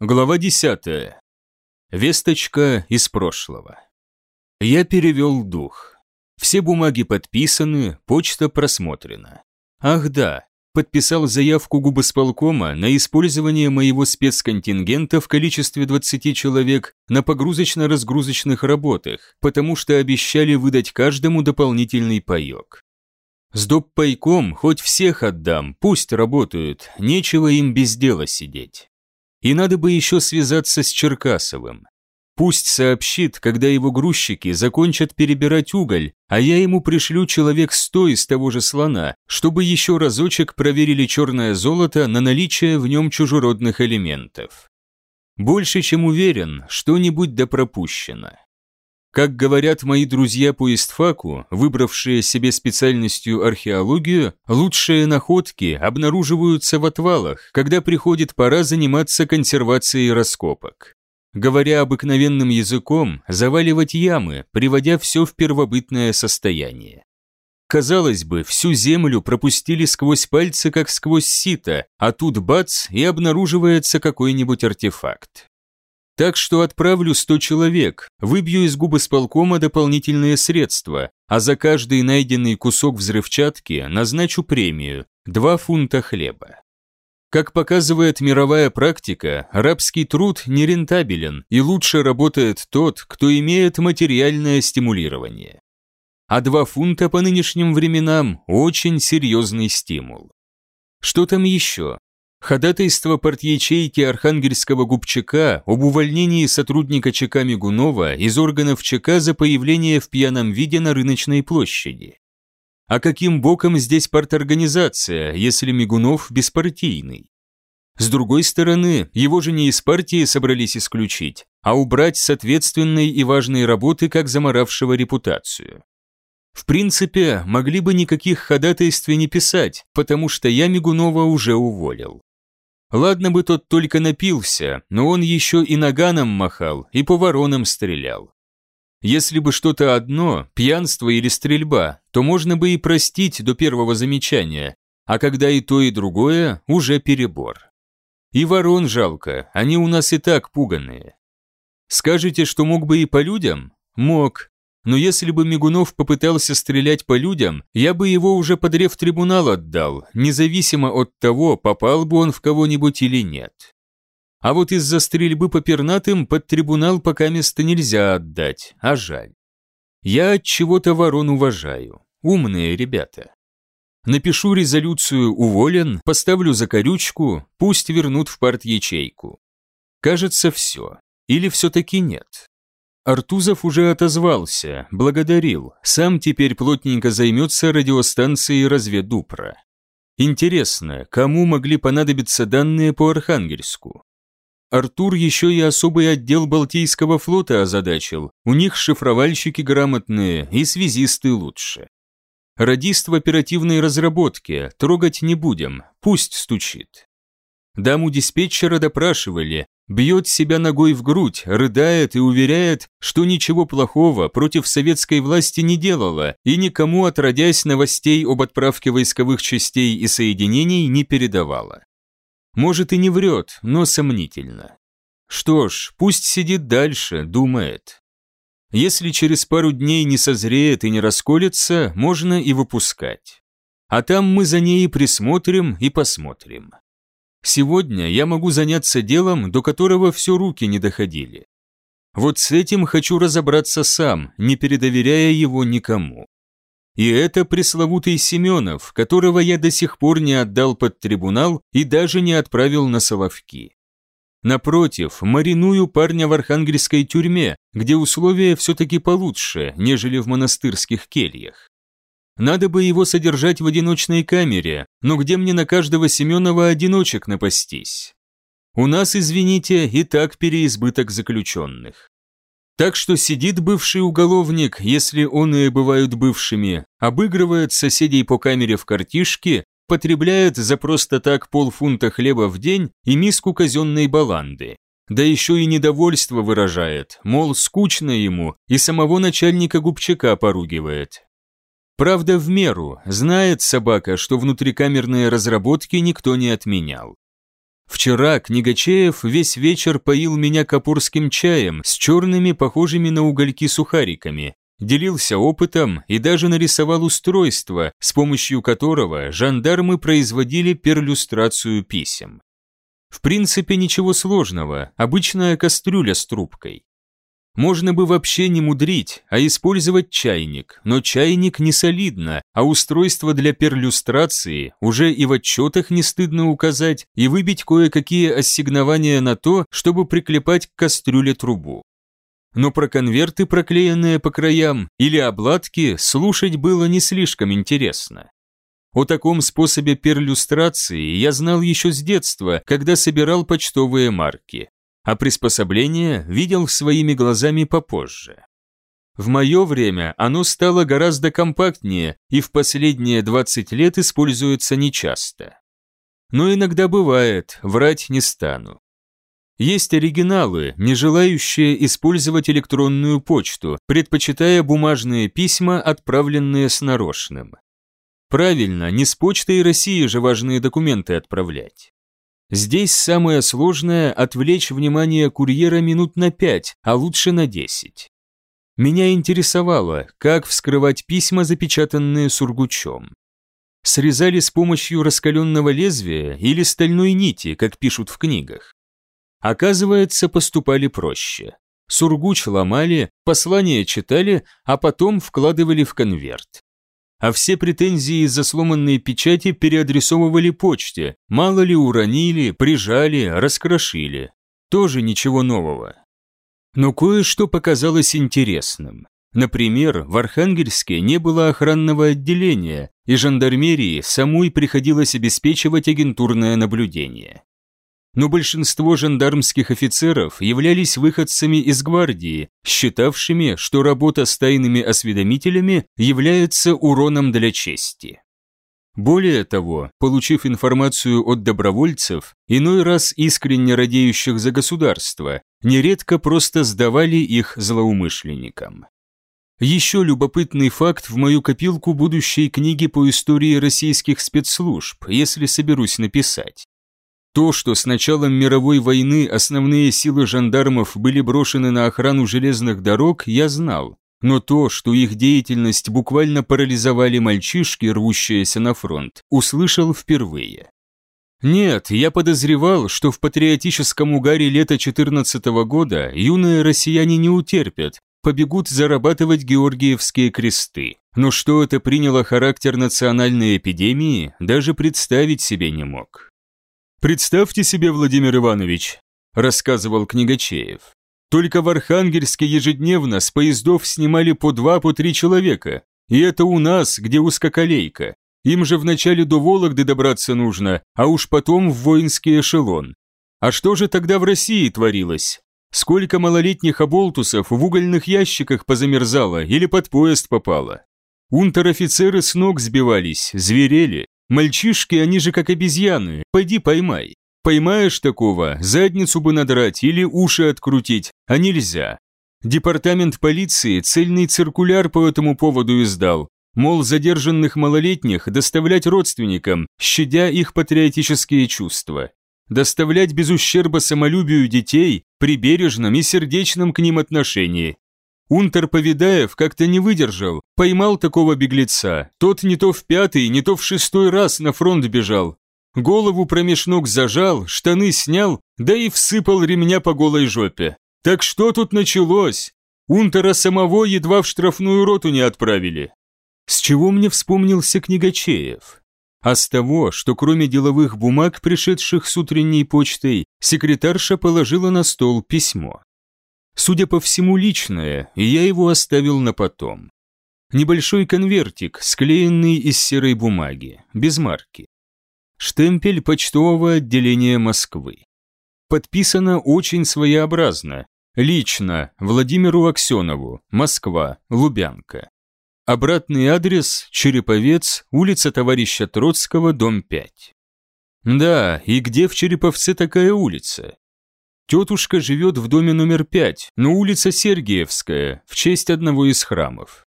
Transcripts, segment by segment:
Глава 10. Весточка из прошлого. Я перевел дух. Все бумаги подписаны, почта просмотрена. Ах да, подписал заявку губосполкома на использование моего спецконтингента в количестве 20 человек на погрузочно-разгрузочных работах, потому что обещали выдать каждому дополнительный паёк. С доп-пайком хоть всех отдам, пусть работают, нечего им без дела сидеть. И надо бы еще связаться с Черкасовым. Пусть сообщит, когда его грузчики закончат перебирать уголь, а я ему пришлю человек сто из того же слона, чтобы еще разочек проверили черное золото на наличие в нем чужеродных элементов. Больше чем уверен, что-нибудь да. Как говорят мои друзья по истфаку, выбравшие себе специальностью археологию, лучшие находки обнаруживаются в отвалах, когда приходит пора заниматься консервацией раскопок. Говоря обыкновенным языком, заваливать ямы, приводя все в первобытное состояние. Казалось бы, всю землю пропустили сквозь пальцы, как сквозь сито, а тут бац, и обнаруживается какой-нибудь артефакт. Так что отправлю 100 человек, выбью из губы сполкома дополнительные средства, а за каждый найденный кусок взрывчатки назначу премию – 2 фунта хлеба. Как показывает мировая практика, рабский труд нерентабелен и лучше работает тот, кто имеет материальное стимулирование. А 2 фунта по нынешним временам – очень серьезный стимул. Что там еще? Ходатайство портячейки архангельского губчака об увольнении сотрудника ЧК Мигунова из органов ЧК за появление в пьяном виде на рыночной площади. А каким боком здесь парторганизация, если Мигунов беспартийный? С другой стороны, его же не из партии собрались исключить, а убрать с ответственной и важной работы как заморавшего репутацию. В принципе, могли бы никаких ходатайств не писать, потому что я Мигунова уже уволил. Ладно бы тот только напился, но он еще и наганом махал, и по воронам стрелял. Если бы что-то одно, пьянство или стрельба, то можно бы и простить до первого замечания, а когда и то, и другое, уже перебор. И ворон жалко, они у нас и так пуганые. Скажете, что мог бы и по людям? Мог, но если бы Мигунов попытался стрелять по людям, я бы его уже под трибунал отдал, независимо от того, попал бы он в кого-нибудь или нет. А вот из-за стрельбы по пернатым под трибунал пока место нельзя отдать, а жаль. Я от чего-то ворон уважаю. Умные ребята. Напишу резолюцию «Уволен», поставлю закорючку, пусть вернут в парт-ячейку. Кажется, все. Или все-таки нет. Артузов уже отозвался, благодарил, сам теперь плотненько займется радиостанцией разведупра. Интересно, кому могли понадобиться данные по Архангельску? Артур еще и особый отдел Балтийского флота озадачил, у них шифровальщики грамотные и связисты лучше. Радист в оперативной разработке, трогать не будем, пусть стучит. Даму диспетчера допрашивали, бьет себя ногой в грудь, рыдает и уверяет, что ничего плохого против советской власти не делала и никому, отродясь новостей об отправке войсковых частей и соединений, не передавала. Может и не врет, но сомнительно. Что ж, пусть сидит дальше, думает. Если через пару дней не созреет и не расколется, можно и выпускать. А там мы за ней присмотрим и посмотрим. Сегодня я могу заняться делом, до которого все руки не доходили. Вот с этим хочу разобраться сам, не передоверяя его никому. И это пресловутый Семенов, которого я до сих пор не отдал под трибунал и даже не отправил на Соловки. Напротив, мариную парня в архангельской тюрьме, где условия все-таки получше, нежели в монастырских кельях. Надо бы его содержать в одиночной камере, но где мне на каждого Семенова одиночек напастись? У нас, извините, и так переизбыток заключенных. Так что сидит бывший уголовник, если он и бывают бывшими, обыгрывает соседей по камере в картишке, потребляет за просто так полфунта хлеба в день и миску казенной баланды. Да еще и недовольство выражает, мол, скучно ему, и самого начальника губчака поругивает. Правда, в меру, знает собака, что внутрикамерные разработки никто не отменял. Вчера Книгачеев весь вечер поил меня капурским чаем с черными, похожими на угольки сухариками, делился опытом и даже нарисовал устройство, с помощью которого жандармы производили перлюстрацию писем. В принципе, ничего сложного, обычная кастрюля с трубкой. Можно бы вообще не мудрить, а использовать чайник, но чайник не солидно, а устройство для перлюстрации уже и в отчетах не стыдно указать и выбить кое-какие ассигнования на то, чтобы приклепать к кастрюле трубу. Но про конверты, проклеенные по краям, или обладки, слушать было не слишком интересно. О таком способе перлюстрации я знал еще с детства, когда собирал почтовые марки а приспособление видел своими глазами попозже. В мое время оно стало гораздо компактнее и в последние 20 лет используется нечасто. Но иногда бывает, врать не стану. Есть оригиналы, не желающие использовать электронную почту, предпочитая бумажные письма, отправленные с нарочным. Правильно, не с почтой России же важные документы отправлять. Здесь самое сложное – отвлечь внимание курьера минут на пять, а лучше на десять. Меня интересовало, как вскрывать письма, запечатанные сургучом. Срезали с помощью раскаленного лезвия или стальной нити, как пишут в книгах. Оказывается, поступали проще. Сургуч ломали, послание читали, а потом вкладывали в конверт а все претензии из-за сломанной печати переадресовывали почте, мало ли уронили, прижали, раскрошили. Тоже ничего нового. Но кое-что показалось интересным. Например, в Архангельске не было охранного отделения, и жандармерии самой приходилось обеспечивать агентурное наблюдение но большинство жандармских офицеров являлись выходцами из гвардии, считавшими, что работа с тайными осведомителями является уроном для чести. Более того, получив информацию от добровольцев, иной раз искренне радеющих за государство, нередко просто сдавали их злоумышленникам. Еще любопытный факт в мою копилку будущей книги по истории российских спецслужб, если соберусь написать. То, что с началом мировой войны основные силы жандармов были брошены на охрану железных дорог, я знал. Но то, что их деятельность буквально парализовали мальчишки, рвущиеся на фронт, услышал впервые. Нет, я подозревал, что в патриотическом угаре лета 14 -го года юные россияне не утерпят, побегут зарабатывать георгиевские кресты. Но что это приняло характер национальной эпидемии, даже представить себе не мог. «Представьте себе, Владимир Иванович», – рассказывал Книгачеев. «Только в Архангельске ежедневно с поездов снимали по два, по три человека. И это у нас, где узкоколейка. Им же вначале до Вологды добраться нужно, а уж потом в воинский эшелон. А что же тогда в России творилось? Сколько малолетних оболтусов в угольных ящиках позамерзало или под поезд попало? Унтер-офицеры с ног сбивались, зверели, Мальчишки, они же как обезьяны, пойди поймай. Поймаешь такого, задницу бы надрать или уши открутить, а нельзя. Департамент полиции цельный циркуляр по этому поводу издал, мол, задержанных малолетних доставлять родственникам, щадя их патриотические чувства. Доставлять без ущерба самолюбию детей при бережном и сердечном к ним отношении, Унтер Повидаев как-то не выдержал, поймал такого беглеца. Тот не то в пятый, не то в шестой раз на фронт бежал. Голову промеж ног зажал, штаны снял, да и всыпал ремня по голой жопе. Так что тут началось? Унтера самого едва в штрафную роту не отправили. С чего мне вспомнился Книгачеев? А с того, что кроме деловых бумаг, пришедших с утренней почтой, секретарша положила на стол письмо. Судя по всему, личное, и я его оставил на потом. Небольшой конвертик, склеенный из серой бумаги, без марки. Штемпель почтового отделения Москвы. Подписано очень своеобразно. Лично Владимиру Аксенову, Москва, Лубянка. Обратный адрес – Череповец, улица товарища Троцкого, дом 5. Да, и где в Череповце такая улица? Тетушка живет в доме номер пять, но улица Сергиевская, в честь одного из храмов.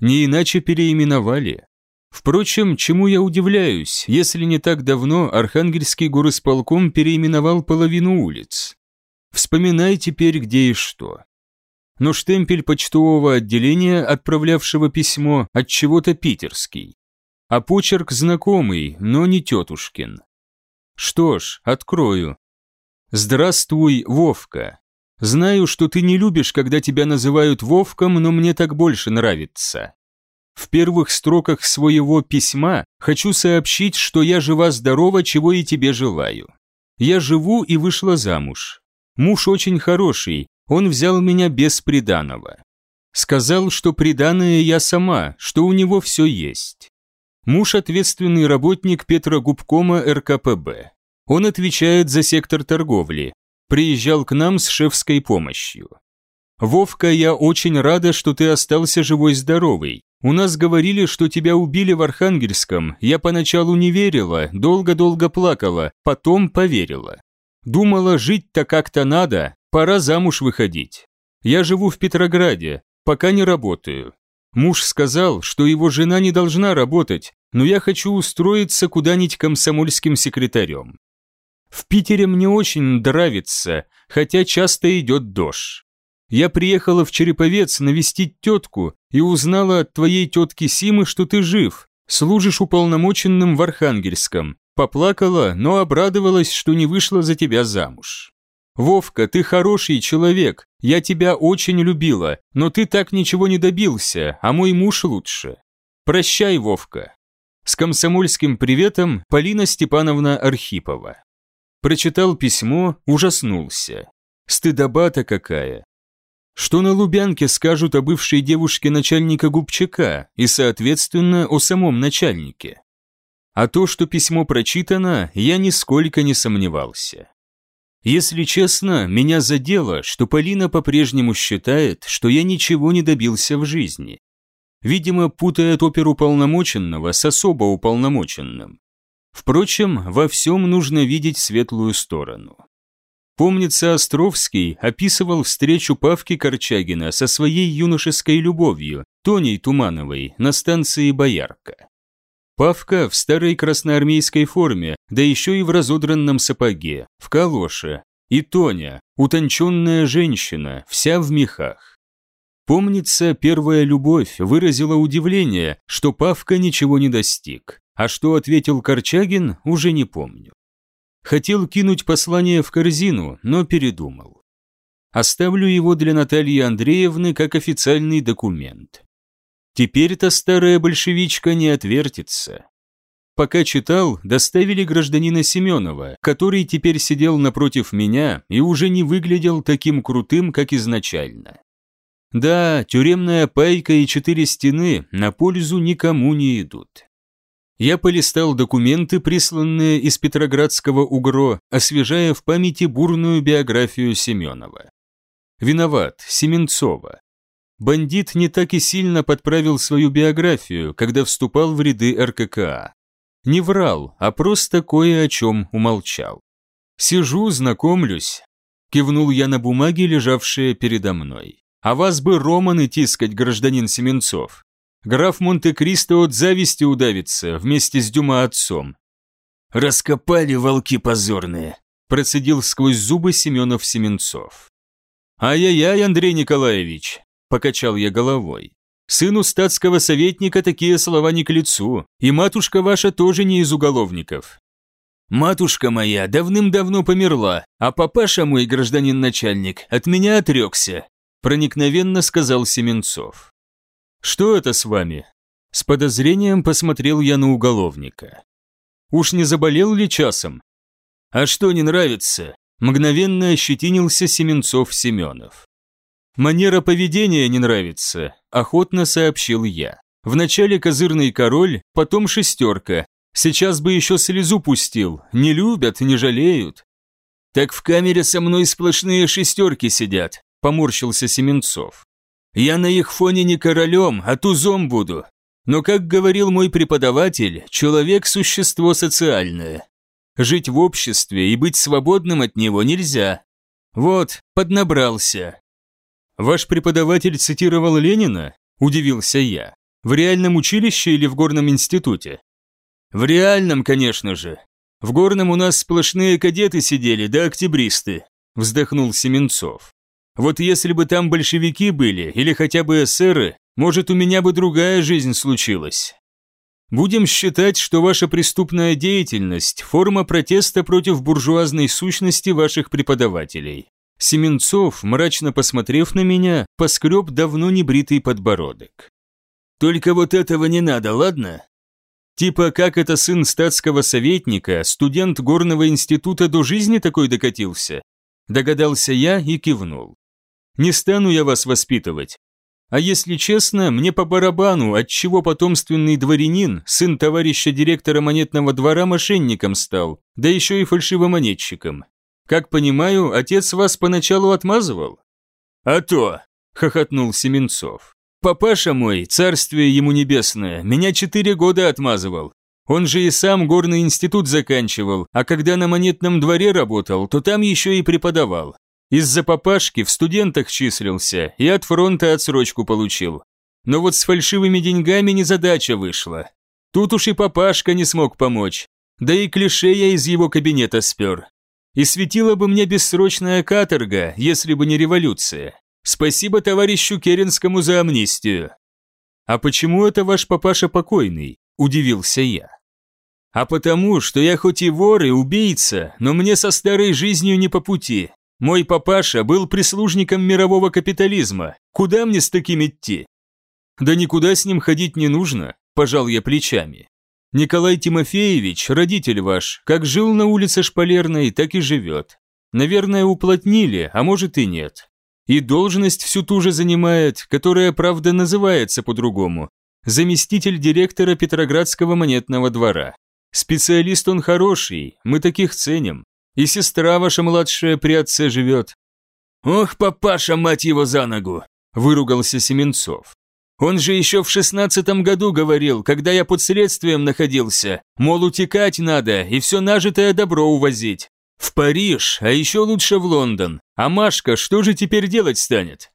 Не иначе переименовали. Впрочем, чему я удивляюсь, если не так давно Архангельский горосполком переименовал половину улиц? Вспоминай теперь, где и что. Но штемпель почтового отделения, отправлявшего письмо, от чего-то питерский. А почерк знакомый, но не тетушкин. Что ж, открою. Здравствуй, Вовка. Знаю, что ты не любишь, когда тебя называют Вовком, но мне так больше нравится. В первых строках своего письма хочу сообщить, что я жива-здорова, чего и тебе желаю. Я живу и вышла замуж. Муж очень хороший, он взял меня без приданого. Сказал, что приданое я сама, что у него все есть. Муж – ответственный работник Петрогубкома РКПБ. Он отвечает за сектор торговли. Приезжал к нам с шефской помощью. Вовка, я очень рада, что ты остался живой-здоровый. У нас говорили, что тебя убили в Архангельском. Я поначалу не верила, долго-долго плакала, потом поверила. Думала, жить-то как-то надо, пора замуж выходить. Я живу в Петрограде, пока не работаю. Муж сказал, что его жена не должна работать, но я хочу устроиться куда-нибудь комсомольским секретарем. В Питере мне очень нравится, хотя часто идет дождь. Я приехала в Череповец навестить тетку и узнала от твоей тетки Симы, что ты жив, служишь уполномоченным в Архангельском. Поплакала, но обрадовалась, что не вышла за тебя замуж. Вовка, ты хороший человек, я тебя очень любила, но ты так ничего не добился, а мой муж лучше. Прощай, Вовка. С комсомольским приветом Полина Степановна Архипова. Прочитал письмо, ужаснулся. Стыдоба-то какая. Что на Лубянке скажут о бывшей девушке начальника Губчака и, соответственно, о самом начальнике? А то, что письмо прочитано, я нисколько не сомневался. Если честно, меня задело, что Полина по-прежнему считает, что я ничего не добился в жизни. Видимо, путает оперу полномоченного с особо уполномоченным. Впрочем, во всем нужно видеть светлую сторону. Помнится, Островский описывал встречу Павки Корчагина со своей юношеской любовью, Тоней Тумановой, на станции Боярка. Павка в старой красноармейской форме, да еще и в разодранном сапоге, в калоше, и Тоня, утонченная женщина, вся в мехах. Помнится, первая любовь выразила удивление, что Павка ничего не достиг, а что ответил Корчагин, уже не помню. Хотел кинуть послание в корзину, но передумал. Оставлю его для Натальи Андреевны как официальный документ. Теперь эта старая большевичка не отвертится. Пока читал, доставили гражданина Семенова, который теперь сидел напротив меня и уже не выглядел таким крутым, как изначально. Да, тюремная пайка и четыре стены на пользу никому не идут. Я полистал документы, присланные из Петроградского УГРО, освежая в памяти бурную биографию Семенова. Виноват, Семенцова. Бандит не так и сильно подправил свою биографию, когда вступал в ряды РККА. Не врал, а просто кое о чем умолчал. «Сижу, знакомлюсь», – кивнул я на бумаге, лежавшие передо мной. «А вас бы романы тискать, гражданин Семенцов. Граф Монте-Кристо от зависти удавится вместе с Дюма отцом. «Раскопали волки позорные», – процедил сквозь зубы Семенов Семенцов. «Ай-яй-яй, Андрей Николаевич», – покачал я головой. «Сыну статского советника такие слова не к лицу, и матушка ваша тоже не из уголовников». «Матушка моя давным-давно померла, а папаша мой, гражданин начальник, от меня отрекся», – проникновенно сказал Семенцов. «Что это с вами?» С подозрением посмотрел я на уголовника. «Уж не заболел ли часом?» «А что не нравится?» Мгновенно ощетинился Семенцов-Семенов. «Манера поведения не нравится», – охотно сообщил я. «Вначале козырный король, потом шестерка. Сейчас бы еще слезу пустил. Не любят, не жалеют». «Так в камере со мной сплошные шестерки сидят», – поморщился Семенцов. Я на их фоне не королем, а тузом буду. Но, как говорил мой преподаватель, человек – существо социальное. Жить в обществе и быть свободным от него нельзя. Вот, поднабрался. Ваш преподаватель цитировал Ленина? Удивился я. В реальном училище или в горном институте? В реальном, конечно же. В горном у нас сплошные кадеты сидели, да октябристы, вздохнул Семенцов. Вот если бы там большевики были, или хотя бы эсеры, может, у меня бы другая жизнь случилась. Будем считать, что ваша преступная деятельность – форма протеста против буржуазной сущности ваших преподавателей. Семенцов, мрачно посмотрев на меня, поскреб давно небритый подбородок. Только вот этого не надо, ладно? Типа, как это сын статского советника, студент горного института до жизни такой докатился? Догадался я и кивнул. Не стану я вас воспитывать. А если честно, мне по барабану, отчего потомственный дворянин, сын товарища директора монетного двора, мошенником стал, да еще и фальшивомонетчиком. Как понимаю, отец вас поначалу отмазывал? А то, хохотнул Семенцов. Папаша мой, царствие ему небесное, меня четыре года отмазывал. Он же и сам горный институт заканчивал, а когда на монетном дворе работал, то там еще и преподавал. Из-за папашки в студентах числился и от фронта отсрочку получил. Но вот с фальшивыми деньгами незадача вышла. Тут уж и папашка не смог помочь. Да и клише я из его кабинета спер. И светила бы мне бессрочная каторга, если бы не революция. Спасибо товарищу Керенскому за амнистию. А почему это ваш папаша покойный? Удивился я. А потому, что я хоть и вор и убийца, но мне со старой жизнью не по пути. Мой папаша был прислужником мирового капитализма. Куда мне с таким идти? Да никуда с ним ходить не нужно, пожал я плечами. Николай Тимофеевич, родитель ваш, как жил на улице Шпалерной, так и живет. Наверное, уплотнили, а может и нет. И должность всю ту же занимает, которая, правда, называется по-другому. Заместитель директора Петроградского монетного двора. Специалист он хороший, мы таких ценим. И сестра ваша младшая при отце живет». «Ох, папаша, мать его за ногу!» – выругался Семенцов. «Он же еще в шестнадцатом году говорил, когда я под следствием находился, мол, утекать надо и все нажитое добро увозить. В Париж, а еще лучше в Лондон. А Машка что же теперь делать станет?»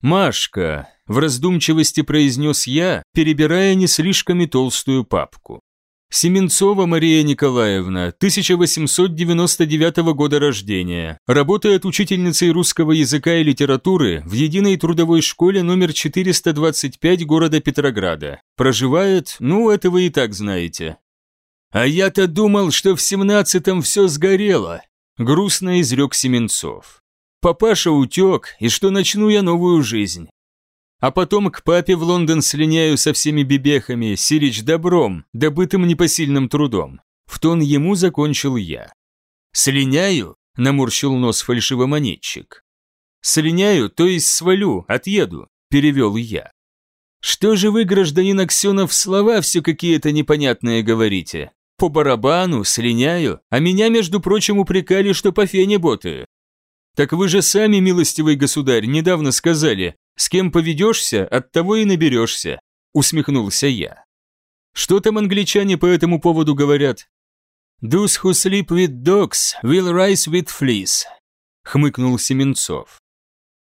«Машка», – в раздумчивости произнес я, перебирая не слишком и толстую папку. Семенцова Мария Николаевна, 1899 года рождения, работает учительницей русского языка и литературы в единой трудовой школе номер 425 города Петрограда. Проживает, ну, это вы и так знаете. А я-то думал, что в семнадцатом все сгорело, грустно изрек Семенцов. Папаша утек, и что начну я новую жизнь. А потом к папе в Лондон слиняю со всеми бибехами, сирич добром, добытым непосильным трудом. В тон ему закончил я. «Слиняю?» – наморщил нос фальшивомонетчик. «Слиняю, то есть свалю, отъеду», – перевел я. «Что же вы, гражданин Аксенов, слова все какие-то непонятные говорите? По барабану, слиняю, а меня, между прочим, упрекали, что по фене ботаю. Так вы же сами, милостивый государь, недавно сказали, с кем поведешься, от того и наберешься», – усмехнулся я. «Что там англичане по этому поводу говорят?» «Those who sleep with dogs will rise with fleas», – хмыкнул Семенцов.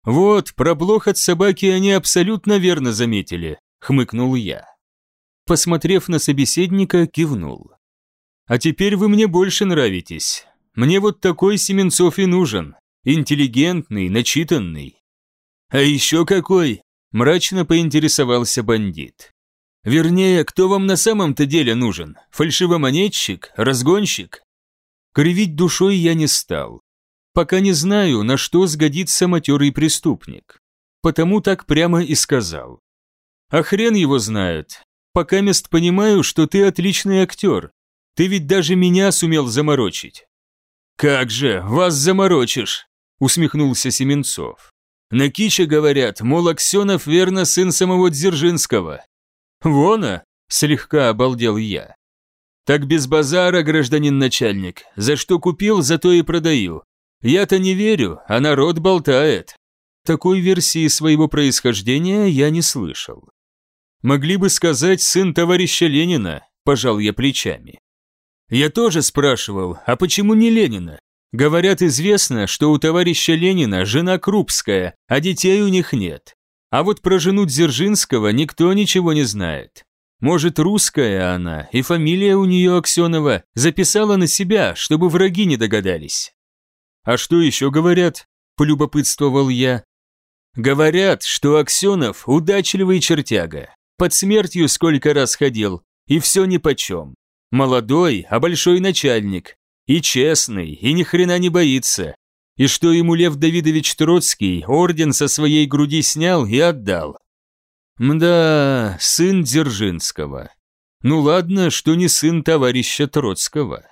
«Вот, про блох от собаки они абсолютно верно заметили», – хмыкнул я. Посмотрев на собеседника, кивнул. «А теперь вы мне больше нравитесь. Мне вот такой Семенцов и нужен. Интеллигентный, начитанный, «А еще какой?» – мрачно поинтересовался бандит. «Вернее, кто вам на самом-то деле нужен? Фальшивомонетчик? Разгонщик?» Кривить душой я не стал. Пока не знаю, на что сгодится матерый преступник. Потому так прямо и сказал. А хрен его знает. Пока мест понимаю, что ты отличный актер. Ты ведь даже меня сумел заморочить. «Как же, вас заморочишь!» – усмехнулся Семенцов. На Киче говорят, мол, Аксенов верно сын самого Дзержинского. Вона, слегка обалдел я. Так без базара, гражданин начальник, за что купил, за то и продаю. Я-то не верю, а народ болтает. Такой версии своего происхождения я не слышал. Могли бы сказать сын товарища Ленина, пожал я плечами. Я тоже спрашивал, а почему не Ленина? Говорят, известно, что у товарища Ленина жена Крупская, а детей у них нет. А вот про жену Дзержинского никто ничего не знает. Может, русская она, и фамилия у нее Аксенова записала на себя, чтобы враги не догадались. А что еще говорят? Полюбопытствовал я. Говорят, что Аксенов удачливый чертяга. Под смертью сколько раз ходил, и все нипочем. Молодой, а большой начальник. И честный, и ни хрена не боится. И что ему Лев Давидович Троцкий орден со своей груди снял и отдал. Мда, сын Дзержинского. Ну ладно, что не сын товарища Троцкого.